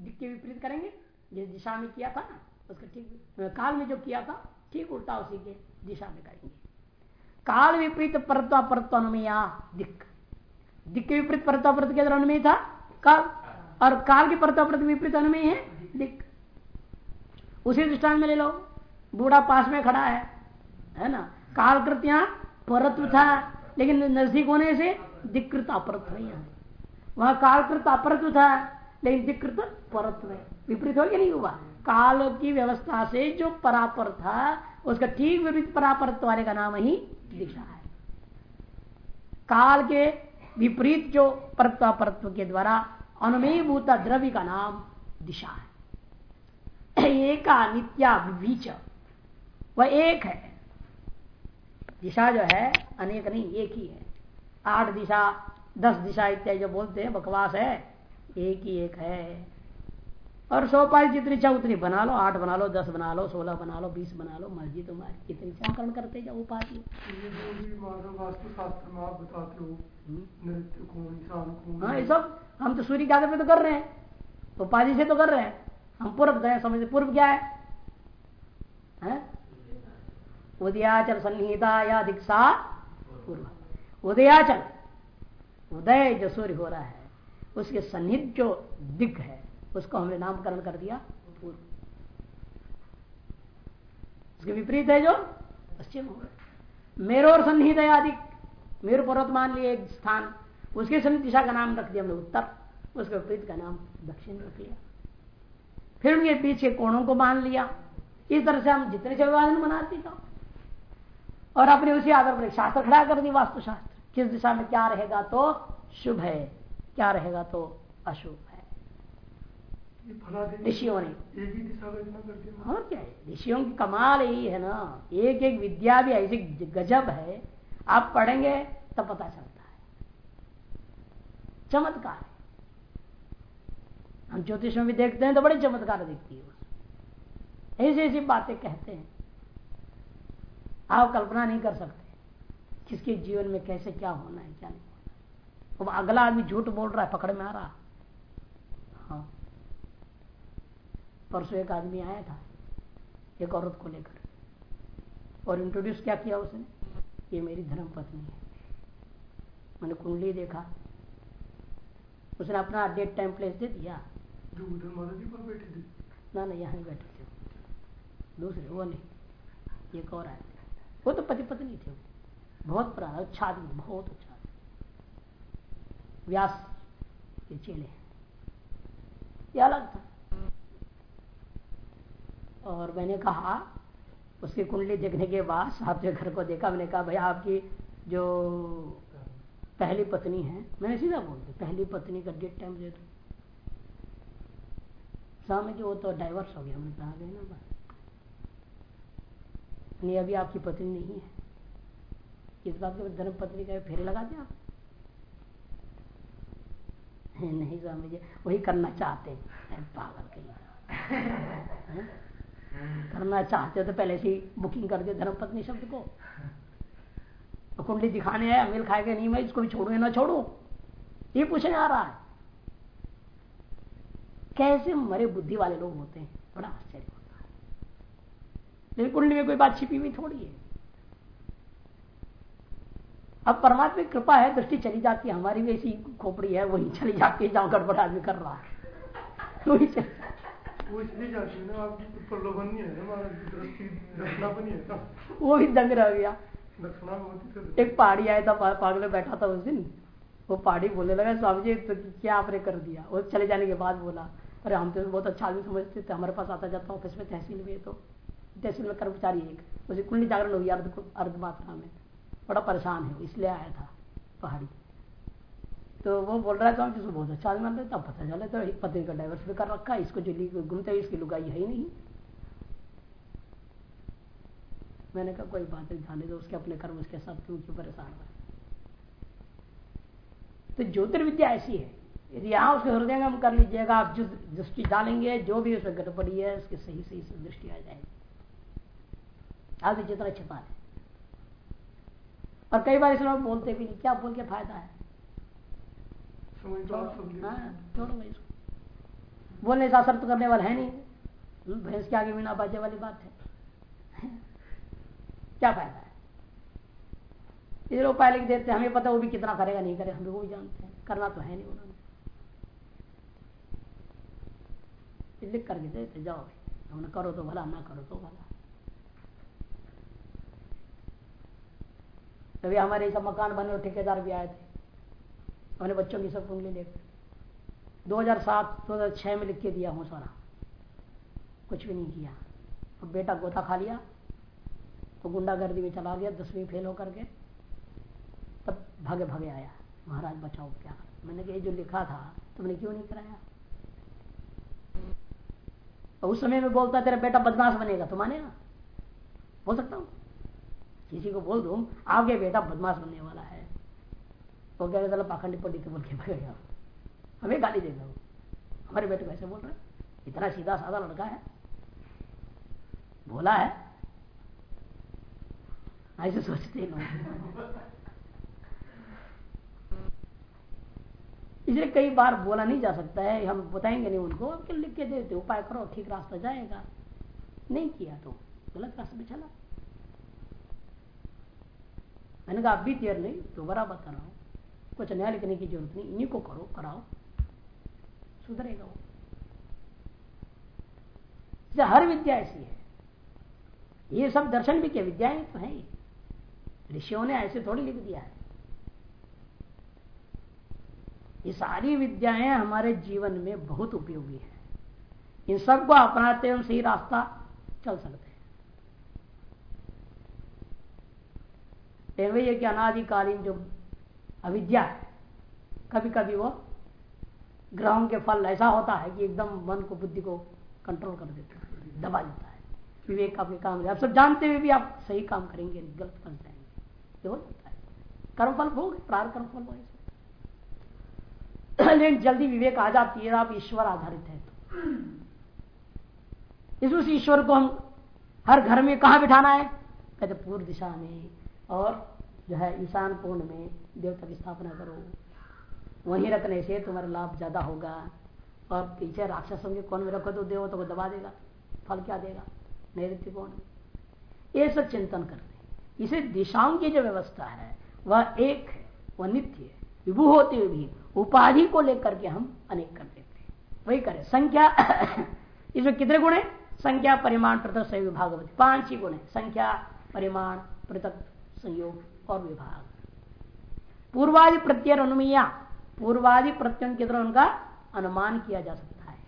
दिख के विपरीत करेंगे। जिस दिशा में किया था ना उसका ठीक काल में जो किया था ठीक उल्टा उसी के दिशा में करेंगे। काल विपरीत परत्वा परत्व अनुमया दिक दिक के विपरीत परत्वा परत के अंदर अनुमय था? काल। और काल की परत्वा परत विपरीत अनुमय है दिक उसी दृष्टान में ले लो बूढ़ा पास में खड़ा है है ना? कालकृत यहाँ परत्व था लेकिन नज़दीक होने से दिक्कृत अपरत्व नहीं है। वहाँ कालकृत अपरत्व था दिक्कृत परत्व विपरीत हो गया नहीं हुआ काल की व्यवस्था से जो परापर था उसका ठीक विपरीत परापरत्व वाले का नाम ही दिशा है काल के विपरीत जो परत्व परत्व के द्वारा अनुमेय भूता द्रव्य का नाम दिशा है एक नित्या बीच वह एक है दिशा जो है अनेक नहीं एक ही है आठ दिशा दस दिशा इत्यादि जो बोलते हैं बकवास है एक ही एक है। और सौ पाई जितनी चाह उतनी बना लो आठ बना लो दस बना लो सोलह बना लो बीस बना लो मर्ज़ी तुम्हारी। कितनी चाकरण करते जाओ उपाधि। वास्तुशास्त्र में आप बताते हो हाँ ये सब हम तो सूर्य के आधार पे तो कर रहे हैं। उपाधि से तो कर रहे हैं। हम पूर्व गए समझते पूर्व क्या है, है? उदयाचल संहिता या दीक्षा पूर्व। उदयाचल उदय जो सूर्य हो रहा है। उसके सन्निध जो दिग्ग है, उसको हमने नामकरण कर दिया पूर्व। उसके विपरीत है जो पश्चिम हो गए मेरो और सन्निहित है आदि। मेरु पर्वत मान लिए एक स्थान। उसके सन्निध दिशा का नाम रख दिया हमने उत्तर। उसके विपरीत का नाम दक्षिण रख लिया। फिर उनके पीछे कोणों को मान लिया। इस तरह से हम जितने से विभाजन बनाते थे और अपने उसी आधार पर शास्त्र खड़ा कर दी वास्तुशास्त्र। किस दिशा में क्या रहेगा तो शुभ है। क्या रहेगा तो अशुभ है। ऋषियों ने। ही और क्या है? ऋषियों की कमाल यही है ना। एक एक विद्या भी ऐसी गजब है। आप पढ़ेंगे तब पता चलता है। चमत्कार है। हम ज्योतिष में भी देखते हैं तो बड़े चमत्कार दिखती है ऐसी ऐसी बातें कहते हैं। आप कल्पना नहीं कर सकते किसके जीवन में कैसे क्या होना है क्या नहीं। अब अगला आदमी झूठ बोल रहा है पकड़ में आ रहा। हाँ। परसों एक आदमी आया था एक औरत को लेकर। और इंट्रोड्यूस क्या किया उसने? ये मेरी धर्म पत्नी है। मैंने कुंडली देखा। उसने अपना डेट टाइम प्लेस दे दिया। जो उधर माता जी पर बैठे थे। ना ना यहाँ बैठे थे। दूसरे वो नहीं। एक और आए वो तो पति पत्नी थे। बहुत पुराना अच्छा आदमी बहुत अच्छा। व्यास के चेले ये अलग था। और मैंने कहा, उसकी कुंडली देखने के बाद साहब के घर को देखा, मैंने कहा भैया आपकी जो पहली पत्नी है, मैंने सीधा बोल दिया, पहली पत्नी का डेट टाइम दे दो। सामने जो वो तो डाइवर्स हो गया, हमने कहा गए ना नहीं, अभी आपकी पत्नी नहीं है। इस बात के धर्म पत्नी का फेरे लगा दिया? आप नहीं स्वामी जी वही करना चाहते हैं। पागल कहीं। करना चाहते हो तो पहले से ही बुकिंग कर दिया धर्मपत्नी शब्द को। तो कुंडली दिखाने आया मिल खाएगा नहीं मैं इसको भी छोड़ू या ना छोड़ू। ये पूछने आ रहा है। कैसे मरे बुद्धि वाले लोग होते हैं? बड़ा आश्चर्य होता है। लेकिन कुंडली में कोई बात छिपी हुई थोड़ी है। अब परमात्मा की कृपा है दृष्टि चली जाती है हमारी भी ऐसी खोपड़ी है वही चली जाती है जहाँ गड़बड़ आदमी कर रहा है। वही चली वो इसलिए जाती है ना आपकी प्रलोभन नहीं है ना भी है वो दंग रह गया। तो एक पहाड़ी आया था पागल बैठा था उस दिन। वो पहाड़ी बोलने लगा स्वामी जी तो क्या आपने कर दिया? वो चले जाने के बाद बोला अरे हम तो बहुत अच्छा आदमी समझते थे हमारे पास आता जाता ऑफ़िस में तहसील में तो तहसील में कर्मचारी एक उसे कुंडली जागरण हुई अर्ध अर्ध मात्रा में। बड़ा परेशान है इसलिए आया था पहाड़ी। तो वो बोल रहा था जिसको बहुत अच्छा आदमी तब पता चला तो पत्नी का डाइवर्स भी कर रखा है, इसको जो घूमते है इसकी लुगाई है ही नहीं। मैंने कहा, कोई बात नहीं, जाने दो, उसके अपने कर्म, उसके साथ क्यों क्यों परेशान है तो ज्योतिर्विद्या ऐसी है, यदि यहाँ उसके हृदय में कर लीजिएगा, आप जो दृष्टि डालेंगे, जो भी उसमें गड़बड़ी है, उसकी सही सही से दृष्टि आ जाएगी। आगे जितना छिपा है। और कई बार इसमें बोलते भी नहीं क्या बोल के फ़ायदा है? हाँ, छोड़ो भाई इसको। बोलने से असर तो करने वाला है नहीं। हम्म, भैंस के आगे बिना बाजे वाली बात है। क्या फ़ायदा है? ये लोग पहले लिख देते हमें पता वो भी कितना करेगा नहीं करेगा हम लोग भी जानते हैं। करना तो है नहीं उन्होंने। लिख करके देते जाओ। हमने करो तो भला ना करो तो भला। तभी हमारे सब मकान बने और ठेकेदार भी आए थे। हमने बच्चों की सब उंगली लेकर 2007 2006 में लिख के दिया हूँ सारा। कुछ भी नहीं किया। अब बेटा गोता खा लिया तो गुंडागर्दी में चला गया, दसवीं फेल होकर के। तब भागे भागे आया। महाराज बचाओ, क्या मैंने कहा जो लिखा था, तुमने क्यों नहीं कराया? तो उस समय में बोलता, तेरा बेटा बदमाश बनेगा तो मानेगा? बोल सकता हूँ? किसी को बोल दू, आपके बेटा बदमाश बनने वाला है। तो क्या चलो पाखंडी पंडित बोल के भगेगा हमें गाली देगा वो हमारे बेटे कैसे बोल रहे इतना सीधा साधा लड़का है। भोला है। ऐसे सोचते लोग इसलिए कई बार बोला नहीं जा सकता है। हम बताएँगे नहीं उनको। लिख के देते उपाय करो, ठीक रास्ता जाएगा। नहीं किया तो गलत रास्ते पे चला। मैंने कहा अभी देर नहीं, दोबारा बता रहा हूँ कुछ नया लिखने की ज़रूरत नहीं, इन्हीं को करो, कराओ। सुधरेगा वो। हर विद्या ऐसी है। ये सब दर्शन भी क्या, विद्याएँ तो है। ऋषियों ने ऐसे थोड़ी लिख दिया है। ये सारी विद्याएँ हमारे जीवन में बहुत उपयोगी है। इन सबको अपनाते हम सही रास्ता चल सकते हैं। वही कि अनादिकालीन जो अविद्या है कभी कभी वो ग्रहों के फल ऐसा होता है कि एकदम मन को बुद्धि को कंट्रोल कर देता है, दबा देता है। विवेक आपके काम आप सब जानते हुए भी आप सही काम करेंगे, गलत फंस जाएँगे। ये हो जाता है। कर्मफल भोग प्रार कर्मफल वो लेकिन जल्दी विवेक आ जाती है आप ईश्वर आधारित है तो। इस ईश्वर को हम हर घर में कहा बिठाना है? कहते पूर्व दिशा में और जो है ईशान पूर्ण में देवता की स्थापना करो। वहीं रखने से तुम्हारा लाभ ज़्यादा होगा। और पीछे राक्षसों के कौन में रखो तो देवता को दबा देगा। फल क्या देगा? नैत्य कौन ये सब चिंतन करते इसे दिशाओं की जो व्यवस्था है, वह एक वह नित्य है। विभू होते हुए भी उपाधि को लेकर के हम अनेक कर देते हैं। वही करें। संख्या इसमें कितने गुण है? संख्या, परिमाण, पृथक सही विभाग पाँच ही गुण है। संख्या, परिमाण, पृथक संयोग और विभाग पूर्वादि प्रत्यय अनुमिया, पूर्वादि प्रत्यय की तरह उनका अनुमान किया जा सकता है।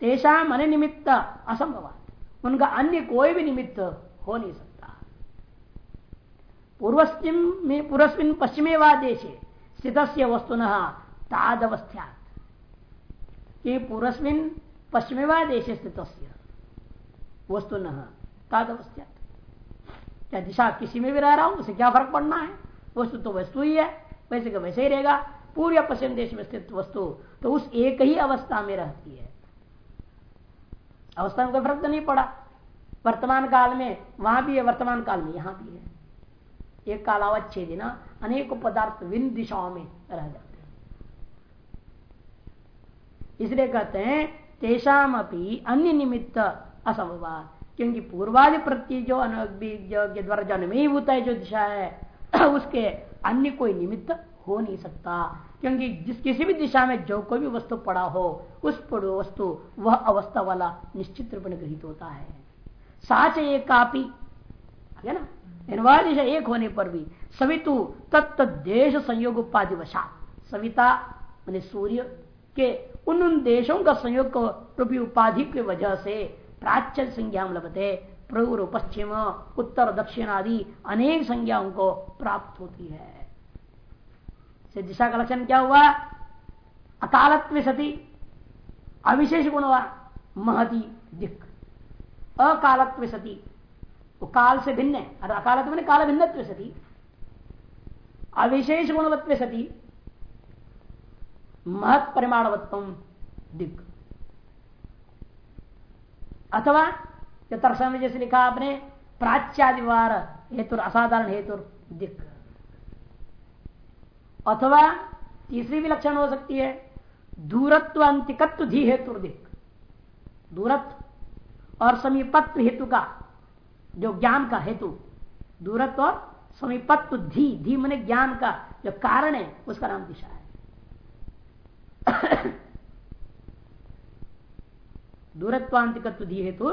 तेषा मन निमित्त असंभव उनका अन्य कोई भी निमित्त हो नहीं सकता। पूर्वस्म में, पूर्वस्मिन पश्चिमे व देशे स्थित वस्तु तादवस्था कि पूर्वस्मिन पश्चिमेवा देश स्थित वस्तु तादवस्था क्या दिशा किसी में भी रह रहा हूँ, उसे क्या फ़र्क पड़ना है? वस्तु तो वस्तु ही है वैसे का वैसे ही रहेगा। पूर्व या पश्चिम देश में स्थित वस्तु तो उस एक ही अवस्था में रहती है। अवस्था में कोई फ़र्क तो नहीं पड़ा। वर्तमान काल में, वहाँ भी है, वर्तमान काल में यहाँ भी है। एक कालावच्छेद ना अनेक पदार्थ विन दिशाओं में रह जाते हैं। इसलिए कहते हैं तेषाम अपनी अन्य निमित्त असमवाद। क्योंकि पूर्वादि प्रति जो के द्वारा जन्मीभूत है, जो दिशा है, उसके अन्य कोई निमित्त हो नहीं सकता। क्योंकि जिस किसी भी दिशा में जो कोई भी वस्तु पड़ा हो, उस वस्तु, वह अवस्था वाला निश्चित रूप में गृहित होता है। साच एक कापी है ना? दिशा एक होने पर भी, सवितु तत्त देश संयोग उपाधि वशा। सविता मैंने सूर्य, के उन उन देशों का संयोग रूपी उपाधि की वजह से प्राच्य संज्ञा लगते पूर्व पश्चिम, उत्तर, दक्षिण आदि अनेक संज्ञाओं को प्राप्त होती है। दिशा का लक्षण क्या हुआ? अकालत्व सती, अविशेष गुण हुआ, महती दिख। अकालत्व सती, वो काल से भिन्न है। और अकालत्व काल भिन्न सती, अविशेष गुणवत्व सती, महत परिमाणवत्व दिग्ग अथवा तर्सन में जैसे लिखा आपने प्राच्यादिवार हेतु असाधारण हेतु दिक्। अथवा तीसरी भी लक्षण हो सकती है दूरत्व अंतिकत्व धी हेतु दिक। दूरत्व और समीपत्व हेतु का, जो ज्ञान का हेतु। दूरत्व और समीपत्व धी धी मन ज्ञान का जो कारण है, उसका नाम दिशा है। दूरत्वांतिकत्व धी हेतु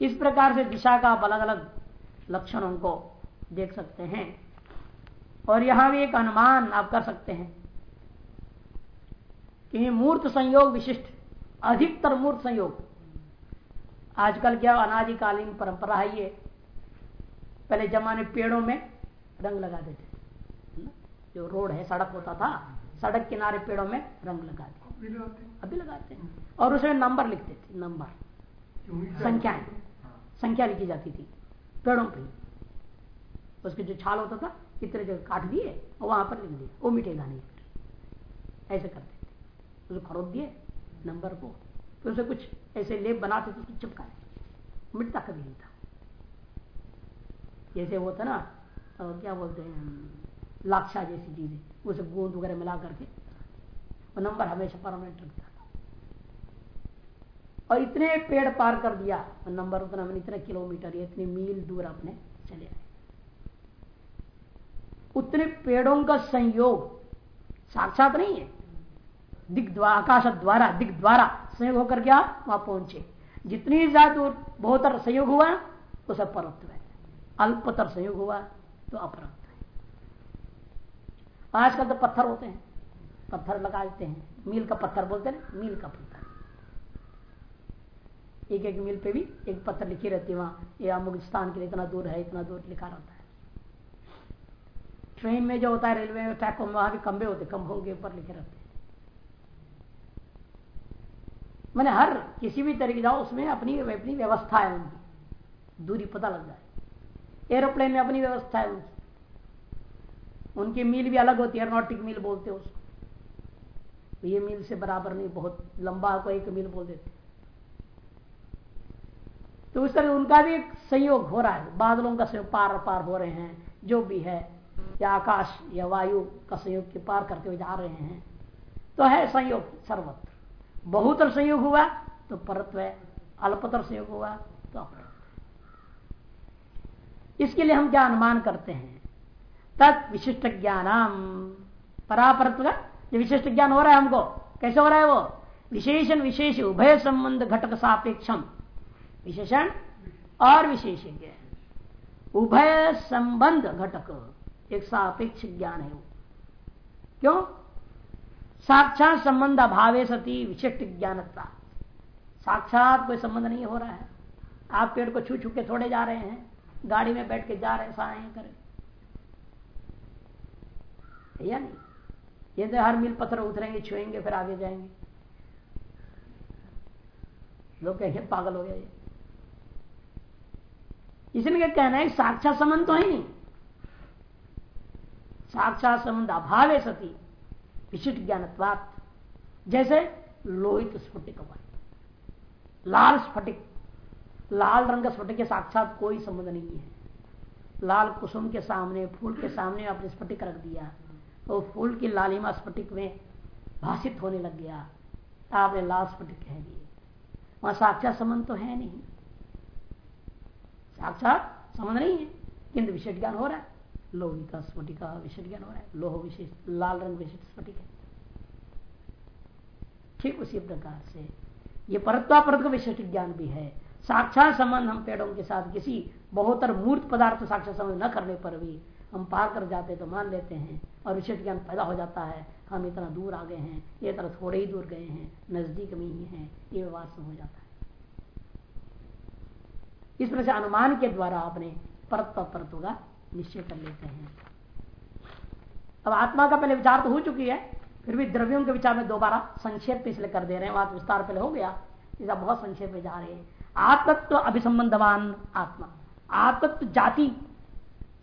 इस प्रकार से दिशा का आप अलग अलग लक्षणों को देख सकते हैं। और यहाँ भी एक अनुमान आप कर सकते हैं कि मूर्त संयोग विशिष्ट, अधिकतर मूर्त संयोग। आजकल क्या अनादिकालीन परंपरा है ये? पहले जमाने पेड़ों में रंग लगा देते जो रोड है सड़क होता था सड़क किनारे पेड़ों में रंग लगा देते अभी लगाते हैं? और उसमें नंबर लिखते थे नंबर। संख्याएँ संख्या लिखी जाती थी पेड़ों पर उसके जो छाल होता था इतने जगह काट दिए और वहाँ पर लिख दिए वो मिटेगा नहीं फिर ऐसे करते थे। उसे खरोद दिए नंबर को। फिर उसे कुछ ऐसे लेप बनाते थे उसको चिपकाए। मिटता कभी नहीं था। जैसे वो था ना क्या बोलते हैं लाक्षा जैसी चीज़ें उसे गोंद वगैरह मिला करके। वो नंबर हमेशा परमानेंट रखता और इतने पेड़ पार कर दिया नंबर उतना, मैंने इतने किलोमीटर या इतने मील दूर अपने चले आए। उतने पेड़ों का संयोग साक्षात नहीं है। दिग द्वारा आकाश द्वारा, दिग द्वारा संयोग होकर क्या? वहाँ पहुँचे। जितनी ज़्यादा दूर बहुत संयोग हुआ सब परत्व है अल्पतर संयोग हुआ तो अपरत्व आजकल तो पत्थर होते हैं। पत्थर लगा देते हैं। मील का पत्थर बोलते हैं मील का पत्थर। एक एक मील पे भी एक पत्थर लिखी रहती है वहाँ। ये अमुक स्थान के लिए इतना दूर है, इतना दूर लिखा रहता है। ट्रेन में जो होता है, रेलवे में ट्रैक वहाँ भी खंबे होते खंभों के ऊपर लिखे रहते हैं। मैंने हर किसी भी तरीके जाओ उसमें अपनी अपनी व्यवस्था है उनकी। दूरी पता लग जाए। एरोप्लेन में अपनी व्यवस्था है उनकी। उनकी मील भी अलग होती है, एरोनॉटिक मील बोलते उसको। ये मील से बराबर नहीं, बहुत लंबा को एक मील बोल देते। तो उस तरह उनका भी एक संयोग हो रहा है, बादलों का संयोग पार पार हो रहे हैं, जो भी है, या आकाश या वायु का संयोग के पार करते हुए जा रहे हैं। तो है संयोग सर्वत्र। बहुतर संयोग हुआ तो परत्व है अल्पतर संयोग हुआ तो अपरत्व। इसके लिए हम क्या अनुमान करते हैं? तत् विशिष्ट ज्ञानम परापरत्व का जो विशिष्ट ज्ञान हो रहा है हमको? कैसे हो रहा है वो? विशेषण विशेष, उभय संबंध घटक सापेक्षम। विशेषण और विशेषज्ञ। उभय संबंध घटक, एक सापेक्ष ज्ञान है वो। क्यों? साक्षात संबंध अभावे सती विशिष्ट ज्ञानता साक्षात कोई संबंध नहीं हो रहा है। आप पेड़ को छू छू के थोड़े जा रहे हैं, गाड़ी में बैठ के जा रहे हैं साए करें। या नहीं? ये तो हर मील पत्थर उतरेंगे, छुएँगे, फिर आगे जाएँगे। लोग कहेंगे, पागल हो गया ये। इसलिए कहना है, साक्षात संबंध तो है नहीं। साक्षात संबंध अभाव है सती, विशिष्ट ज्ञानत्वात। जैसे लोहित स्फटिक लाल स्फटिक, लाल रंग स्फटिक के साक्षात कोई संबंध नहीं है। लाल कुसुम के सामने, फूल के सामने आपने स्फटिक रख दिया। तो फूल की लालिमा स्फटिक में भाषित होने लग गया। आपने लाल स्फटिक कह दिए वहाँ साक्षात संबंध तो है नहीं। साक्षात संबंध नहीं है। किंतु विशेष ज्ञान हो रहा है। लोहित स्फटिका विशेष ज्ञान हो रहा है। लोह विशेष लाल रंग विशिष्ट स्फटिक है। ठीक उसी प्रकार से ये परत्वापरत का विशिष्ट ज्ञान भी है। साक्षात संबंध हम पेड़ों के साथ किसी बहुत मूर्त पदार्थ साक्षात संबंध न करने पर भी हम पार कर जाते तो मान लेते हैं और विशेष ज्ञान पैदा हो जाता है। हम इतना दूर आ गए हैं, ये तरह थोड़े ही दूर गए हैं, नज़दीक में ही है, ये वास्तव हो जाता है। इस तरह से अनुमान के द्वारा आपने परत्व परत्व का निश्चय कर लेते हैं। अब आत्मा का पहले विचार तो हो चुकी है, फिर भी द्रव्यों के विचार में दोबारा संक्षेप इसलिए कर दे रहे हैं, वहाँ विस्तार पहले हो गया इसका बहुत संक्षेप में जा रहे हैं। आत्मत्व अभिसंबंधवान आत्मा, आत्मत्व जाति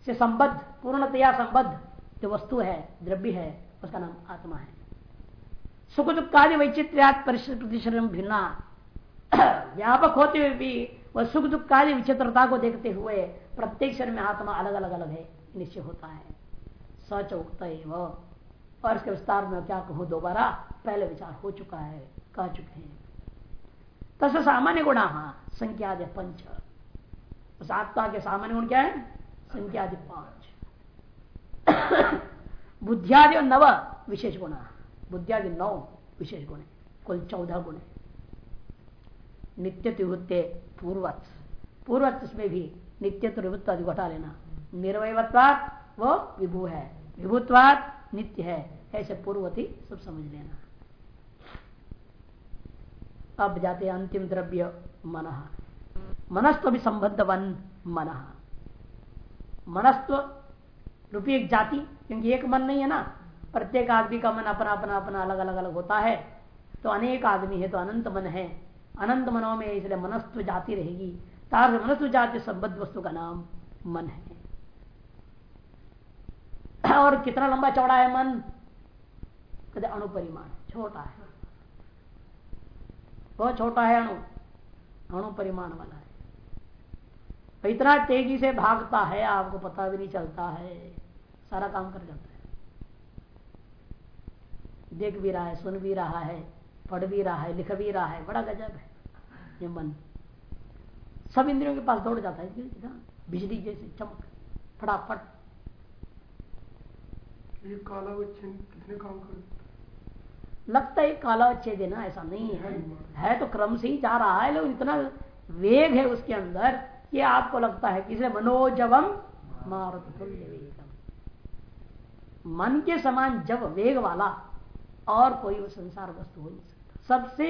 से संबद्ध, पूर्णतया संबद्ध जो वस्तु है, द्रव्य है, उसका नाम आत्मा है। सुख दुखादि वैचित्र्यात प्रतिशरण भिन्ना। व्यापक होते हुए भी वह सुख दुखादि विचित्रता को देखते हुए प्रत्येक शरीर में आत्मा अलग अलग अलग है, निश्चय होता है। सच उक्त और इसके विस्तार में क्या कहूँ, दोबारा पहले विचार हो चुका है, कह चुके हैं। तस सामान्य गुणा संख्या पंच। उस आत्मा के सामान्य गुण क्या है? संख्या पाँच। बुद्धियादि नव विशेष गुण बुद्धियादि नौ विशेष गुण कुल चौदह गुण नित्य त्रिवृत्ते पूर्वत पूर्वत में भी नित्य त्रिवृत्त अधिक घटा लेना। निर्वयत्वात वो विभू है। विभुत्वात नित्य है। ऐसे पूर्वती सब समझ लेना। अब जाते अंतिम द्रव्य मन। मनस्व भी संबद्ध वन मन। मनस्व रूपी एक जाति, क्योंकि एक मन नहीं है ना। प्रत्येक आदमी का मन अपना अपना अपना अलग अलग अलग होता है। तो अनेक आदमी है तो अनंत मन है। अनंत मनों में इसलिए मनस्व जाति रहेगी। तार मनस्व जाति संबद्ध वस्तु का नाम मन है। और कितना लंबा चौड़ा है मन? कहते अणु परिमाण छोटा है। बहुत छोटा है अणु। अणु परिमाण वाला है। तो इतना तेज़ी से भागता है आपको पता भी नहीं चलता है। सारा काम कर जाता है। देख भी रहा है सुन भी रहा है पढ़ भी रहा है लिख भी रहा है बड़ा गजब है। ये मन। सब इंद्रियों के पास दौड़ जाता है बिजली जैसे चमक फटाफट। ये काला बच्चे कितने काम कर लगता है काला अच्छे देना ऐसा नहीं है। है तो क्रम से ही जा रहा है लेकिन इतना वेग है उसके अंदर। कि आपको लगता है कि मनोजवम मारुत मन के समान जब वेग वाला और कोई वो संसार वस्तु हो नहीं सकता। सबसे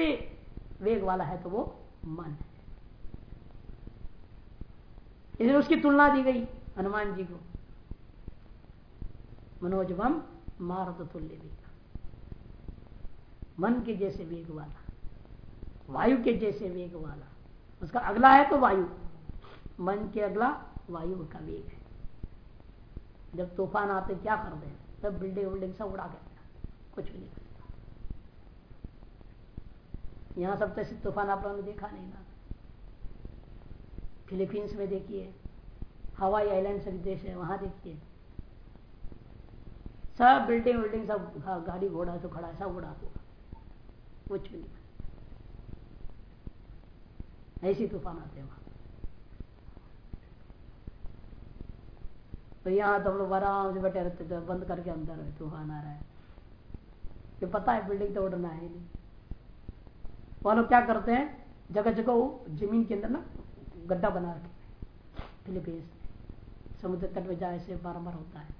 वेग वाला है तो वो मन है। इसलिए उसकी तुलना दी गई हनुमान जी को। मनोजवम मारत तुल्य भी मन के जैसे वेग वाला, वायु के जैसे वेग वाला, उसका अगला है तो वायु। मन के अगला वायु का वेग है। जब तूफ़ान आते, क्या कर दे तब बिल्डिंग विल्डिंग सब उड़ा के कुछ भी नहीं करता। यहाँ सब तैसे तूफ़ान आप लोगों ने देखा नहीं ना फिलीपींस में देखिए, हवाई आइलैंड से देश है, वहाँ देखिए। सब बिल्डिंग विल्डिंग सब गाड़ी घोड़ा तो खड़ा है, सब उड़ा हुआ। कुछ भी नहीं ऐसी तूफ़ान आते हैं वहाँ। तो यहाँ तो हम लोग आराम से बैठे रहते थे, बंद करके अंदर तूफ़ान आ रहा है पता है बिल्डिंग तो उड़ना है नहीं। वो लोग क्या करते हैं, जगह जगह ज़मीन के अंदर ना गड्ढा बना रखे फिलीपींस समुद्र तट में जाए से बार बार होता है।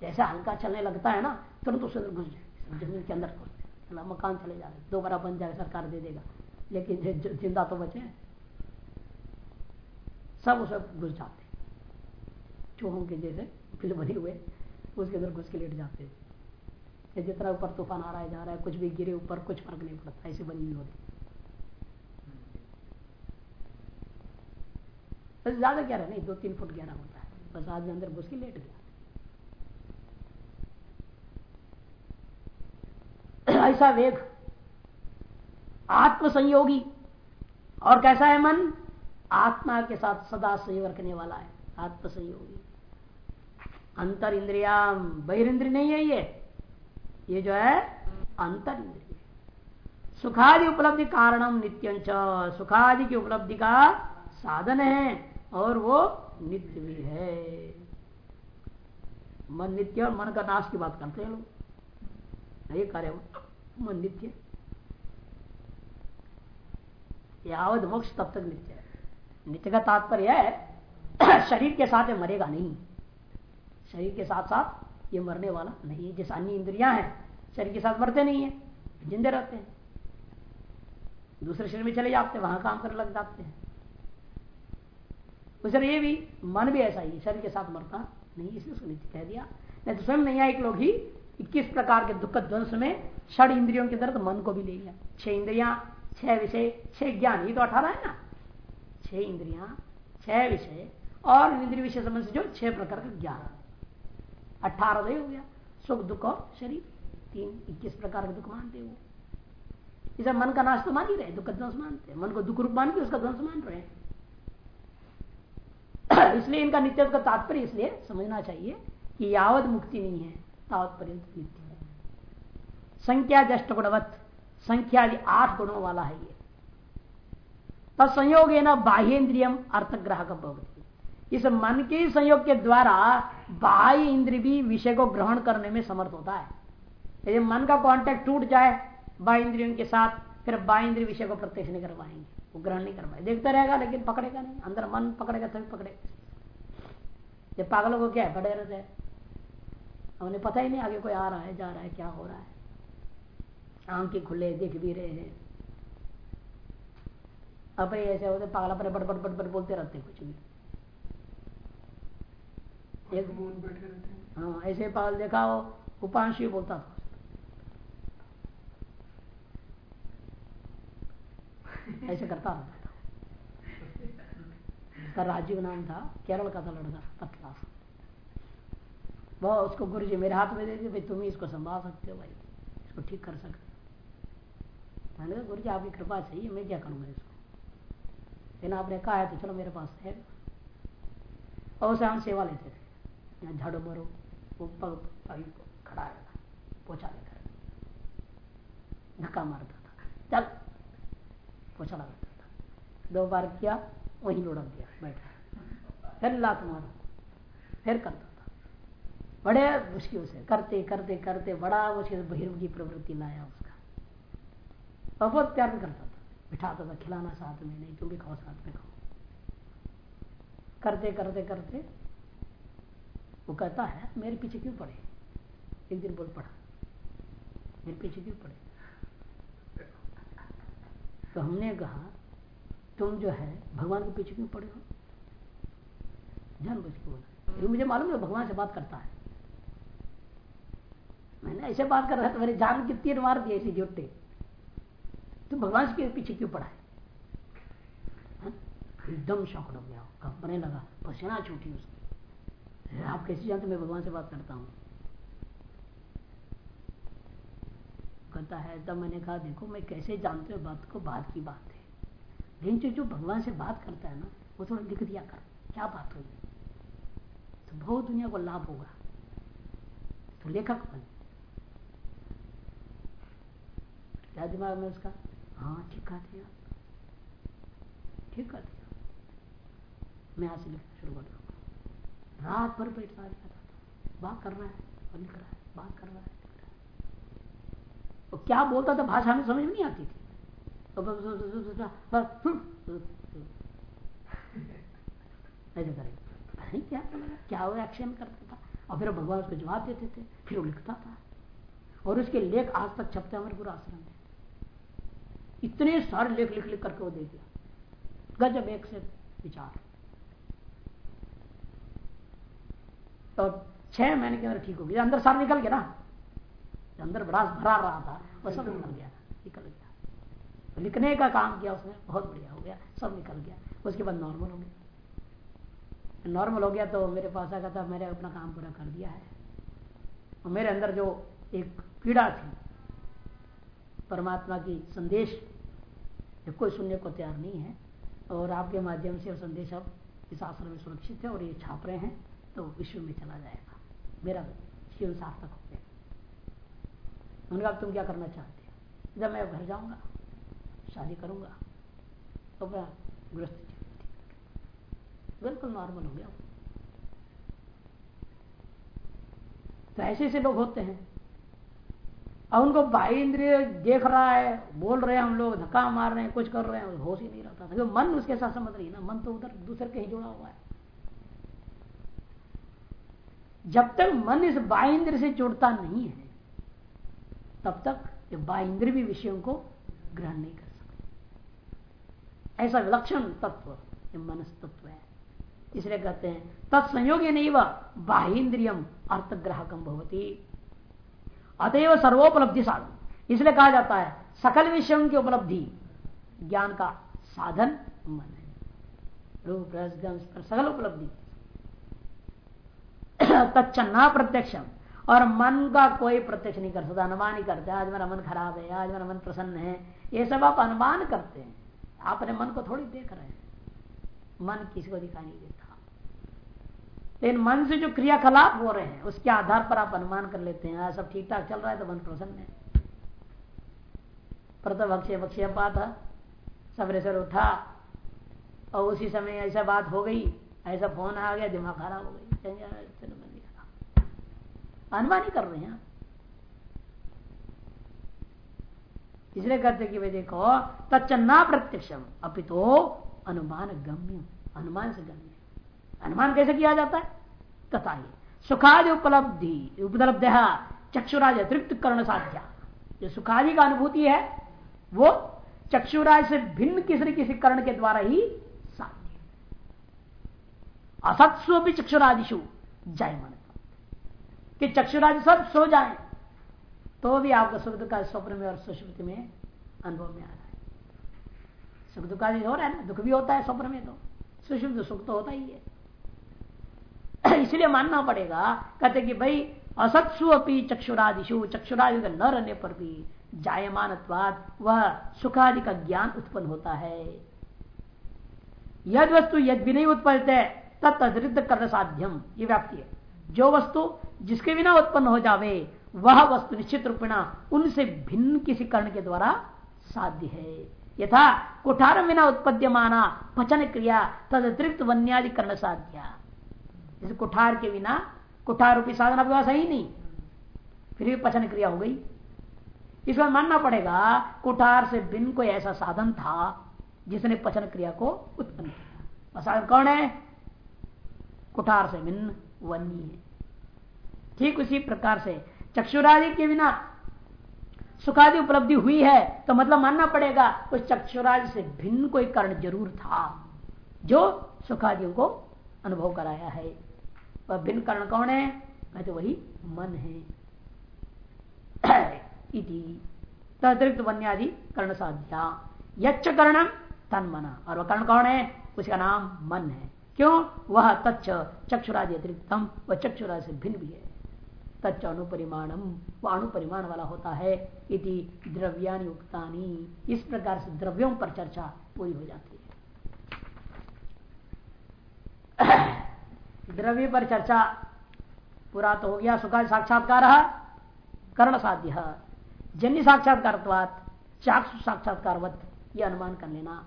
जैसे हल्का चलने लगता है ना, तुरंत उसके अंदर घुस जाए। ज़मीन के अंदर मकान चले जा रहे दोबारा बन जाए, सरकार दे देगा। लेकिन ज़िंदा तो बचे सब उसे घुस जाते चूहों के जैसे फ़िल्म बने हुए, उसके अंदर घुस के लेट जाते हैं। जितना ऊपर तूफ़ान आ रहा है, जा रहा है, कुछ भी गिरे ऊपर, कुछ फ़र्क नहीं पड़ता, ऐसे बनी हुई होती। बस ज़्यादा गहरा नहीं, दो तीन फुट गहरा होता है। बस आदमी अंदर घुस के लेट गया ऐसा वेग आत्म संयोगी और कैसा है मन? आत्मा के साथ सदा संयोग रखने वाला है। आत्म संयोगी अंतर इंद्रिया बहिर्द्रिय नहीं है ये। ये जो है अंतर इंद्रिय सुखादि उपलब्धि कारणम नित्यं सुखादि की उपलब्धि का साधन है और वो नित्य भी है। मन नित्य और मन का नाश की बात करते हैं लोग। ये कार्य मन नित्य। यावत मोक्ष तब तक नित्य है। नित्य का तात्पर्य है शरीर के साथ मरेगा नहीं। शरीर के साथ साथ ये मरने वाला नहीं है। जैसे अन्य इंद्रियाँ हैं, शरीर के साथ मरते नहीं है, जिंदे रहते हैं। दूसरे शरीर में चले जाते हैं, वहाँ काम करने लग जाते हैं। उसे ये भी, मन भी ऐसा ही, शरीर के साथ मरता नहीं, इसलिए उसको नीति कह दिया। नहीं तो स्वयं नहीं न्यायिक लोग ही, इक्कीस प्रकार के दुख ध्वंस में षड इंद्रियों के अंदर तो मन को भी ले लिया। छह इंद्रिया, छह विषय, छह ज्ञान, ये तो अठारह है ना? छह इंद्रिया, छह विषय और इंद्रिय विषय समझ से जो छह प्रकार का ज्ञान। अठारह हो गया। सुख, दुख और शरीर। तीन, इक्कीस प्रकार के दुख मानते वो इसे मन का नाश तो मान ही रहे, दुख का ध्वंस मानते मन को दुख रूप मान के उसका ध्वंस मान रहे इसलिए इनका नित्य का तात्पर्य इसलिए समझना चाहिए कि यावत मुक्ति नहीं है तावत पर्यंत नित्य है। संख्या जष्ट गुणवत्त संख्या आठ गुणों वाला है ये। तब संयोग है ना बाह्यन्द्रियम अर्थग्राहक भवती। इस मन के संयोग के द्वारा बाह्य इंद्र भी विषय को ग्रहण करने में समर्थ होता है। यदि मन का कांटेक्ट टूट जाए, बाह्य इंद्रियों के साथ, फिर बाह्य इंद्रिय विषय को प्रत्यक्ष नहीं कर पाएँगे। वो ग्रहण नहीं कर पाए देखता रहेगा, लेकिन पकड़ेगा नहीं। अंदर मन पकड़ेगा, तभी पकड़ेगा। ये पागलों को क्या है? पड़े रहते हैं। उन्हें पता ही नहीं आगे कोई आ रहा है, जा रहा है, क्या हो रहा है। आँखें खुले देख भी रहे हैं। अपने ऐसे होते पागल अपने बट बट बोलते रहते कुछ भी। एक हैं। ऐसे पागल देखा हो, उपांशी बोलता था। ऐसे करता रहता था। उसका राजीव नाम था, केरल का था लड़का, पतला वो उसको गुरु जी मेरे हाथ में दे दिए तुम ही इसको संभाल सकते हो भाई। इसको ठीक कर सकते हो। मैंने कहा गुरु जी आपकी कृपा चाहिए मैं क्या करूँगा इसको? लेकिन आपने कहा है तो चलो मेरे पास है। और उसे हम सेवा लेते यहाँ झाड़ू मरो, वो पग खड़ा रहता पोछा लेकर। धक्का मारता था। चल, पोछा लगाता था। दो बार किया, वही लुढ़क दिया बैठा फिर लात मारो, फिर करता था। बड़े मुश्किल से करते करते करते बड़ा मुश्किल बहिर्मुखी प्रवृत्ति लाया उसका। और बहुत प्यार करता था। बिठाता था, खिलाना साथ में नहीं, तुम भी खाओ, साथ में खाओ। करते करते करते वो कहता है, मेरे पीछे क्यों पड़े? एक दिन बोल पड़ा, मेरे पीछे क्यों पड़े? तो हमने कहा, तुम जो है, भगवान के पीछे क्यों पड़े हो? जान बुझ के बोला। मुझे मालूम है भगवान से बात करता है। मैंने ऐसे बात कर रहा था, मेरे जान की तीर मार दिए ऐसे जुट्टे तुम भगवान के पीछे क्यों पड़ा है? हाँ? एकदम शौक हो गया कंपने लगा, पसीना छूटी उसकी। आप कैसे जानते मैं भगवान से बात करता हूँ। कहता है, तब मैंने कहा, देखो, मैं कैसे जानते हो बात को? बात की बात है। लेकिन जो जो भगवान से बात करता है ना, वो थोड़ा लिख दिया कर। क्या बात हुई? तो बहुत दुनिया को लाभ होगा। तो लेखक बन। क्या दिमाग में उसका? हाँ ठीक कहा दिया। ठीक कहा दिया। मैं आज से लिखना शुरू कर दूँगा रात भर बैठता लिखा था। बात कर रहा है और लिख रहा है, बात कर रहा है, लिख वो क्या बोलता था भाषा में समझ नहीं आती थी। ऐसे करेंगे नहीं क्या क्या वो एक्शन करता था। और फिर भगवान उसको जवाब देते थे, फिर वो लिखता था। और उसके लेख आज तक छपते हमारे पूरा आश्रम में। इतने सारे लेख लिख लिख करके वो दे दिया। गजब एक से विचार। तो छह महीने के अंदर ठीक हो गया। अंदर सारा निकल गया ना। अंदर बड़ा भरा रहा था वो सब निकल गया निकल गया। लिखने का काम किया उसने, बहुत बढ़िया हो गया, सब निकल गया। उसके बाद नॉर्मल हो गया। नॉर्मल हो गया तो मेरे पास आया था मैंने अपना काम पूरा कर दिया है। और मेरे अंदर जो एक पीड़ा थी, परमात्मा की संदेश कोई सुनने को तैयार नहीं है, और आपके माध्यम से संदेश अब इस आश्रम में सुरक्षित है और ये छाप रहे हैं। तो विश्व में चला जाएगा। मेरा जीवन सार्थक हो गया। उन्होंने कहा तुम क्या करना चाहते हो? जब मैं घर जाऊँगा, शादी करूँगा तो मैं ग्रस्त बिल्कुल नॉर्मल हो गया तो ऐसे ऐसे लोग होते हैं। अब उनको बाह्य इंद्रिय देख रहा है, बोल रहे हैं हम लोग, धक्का मार रहे हैं, कुछ कर रहे हैं, होश ही नहीं रहता था। मन उसके साथ समझ रही है ना, मन तो उधर, दूसरे कहीं जुड़ा हुआ है। जब तक मन इस बाह्य इंद्र से जुड़ता नहीं है, तब तक ये बाह्य इंद्र भी विषयों को ग्रहण नहीं कर सकते। ऐसा विलक्षण तत्व मनस तत्व है। इसलिए कहते हैं, तत्संयोग नहीं वह बाह्य इंद्रियम अर्थग्राहकम भवती। अतएव सर्वोपलब्धि साधन। इसलिए कहा जाता है, सकल विषयों की उपलब्धि ज्ञान का साधन मन है। रूप सकल उपलब्धि। तत्ना प्रत्यक्षम और मन का कोई प्रत्यक्ष नहीं कर सकता, अनुमान ही करते आज मेरा मन खराब है, आज मेरा मन प्रसन्न है। ये सब आप अनुमान करते हैं। आप अपने मन को थोड़ी देख रहे हैं। मन किसी को दिखाई नहीं देता। लेकिन मन से जो क्रियाकलाप हो रहे हैं, उसके आधार पर आप अनुमान कर लेते हैं सब ठीक ठाक चल रहा है तो मन प्रसन्न है। प्रथम अक्षय अक्षय बात सवेरे सर उठा, और उसी समय ऐसा बात हो गई, ऐसा फ़ोन आ गया, दिमाग खराब हो गई अनुमान ही कर रहे हैं इसलिए कहते कि भाई देखो, तच्चन्ना प्रत्यक्षम अपितो तो अनुमान गम्य अनुमान से गम्य। अनुमान कैसे किया जाता है? तथा ही, सुखादि उपलब्धि, उपलब्ध चक्षुराज अतिरिक्त कर्ण साध्या। जो सुखादि का अनुभूति है, वो चक्षुराज से भिन्न किसी किसी कर्ण के द्वारा ही असत्सु भी चक्षुरादिशु जायमान कि चक्षुराज सब सो जाए तो भी आपको सुख दुख का स्वप्न में और सुश्रुति में अनुभव में आ रहा है। सुख दुख हो रहा है ना, दुख भी होता है स्वप्न में तो। सुश्रुत सुख तो होता ही है। इसलिए मानना पड़ेगा, कहते कि भाई, असत्सु अपनी चक्षुरादिशु चक्षुरादि न रहने पर भी जायमान वह सुखादि का ज्ञान उत्पन्न होता है। यद वस्तु यद भी नहीं उत्पन्न है तत्अतिरिक्त कर साध्यम ये व्याप्ति है। जो वस्तु जिसके बिना उत्पन्न हो जावे, वह वस्तु निश्चित रूपेणा उनसे भिन्न किसी कर्ण के द्वारा साध्य है। यथा कुठार बिना उत्पद्यमाना पचन क्रिया तद अतिरिक्त वन्यादि कर्ण साध्या जैसे कुठार के बिना कुठार रूपी साधन आपके पास ही नहीं। फिर भी पचन क्रिया हो गई। इसमें मानना पड़ेगा, कुठार से भिन्न कोई ऐसा साधन था जिसने पचन क्रिया को उत्पन्न किया। साधन कौन है? कुठार से भिन्न वन्य है। ठीक उसी प्रकार से चक्षुरादि के बिना सुखादि उपलब्धि हुई है तो मतलब मानना पड़ेगा, उस चक्षुरादि से भिन्न कोई कारण ज़रूर था, जो सुखादियों को अनुभव कराया है। वह भिन्न कारण कौन है? मैं तो वही मन है। तदतिरिक्त वन्यादि कर्ण साध्या यच्च कर्णम तन मना और वह कर्ण कौन है? उसका नाम मन है। क्यों? वह तच्च चक्षुरादि अतिरिक्तम वह चक्षुरादि से भिन्न भी है। तच्च अणुपरिमाणम वह अणुपरिमाण वाला होता है। इति द्रव्यानि उक्तानी। इस प्रकार से द्रव्यों पर चर्चा पूरी हो जाती है। द्रव्य पर चर्चा पूरा तो हो गया। सुखा साक्षात्कार कर्ण साध्य। जन्य साक्षात्कार चाक्षु साक्षात्कार यह अनुमान कर लेना।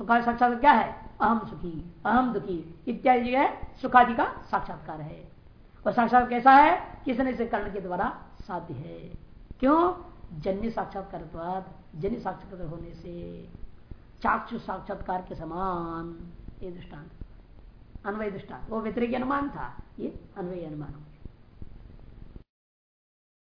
सुखा साक्षात्कार क्या है? अहम सुखी, अहम दुखी। इत्यादि है? सुखादि का साक्षात्कार है। और साक्षात कैसा है? किसने से कर्ण के द्वारा साध्य है? क्यों? जन्य साक्षात्कार जन्य साक्षात्कार होने से। चाक्षु साक्षात्कार के समान, ये दृष्टांत। अन्वय दृष्टांत। वो व्यतिरिक अनुमान था। ये अन्वय अनुमान।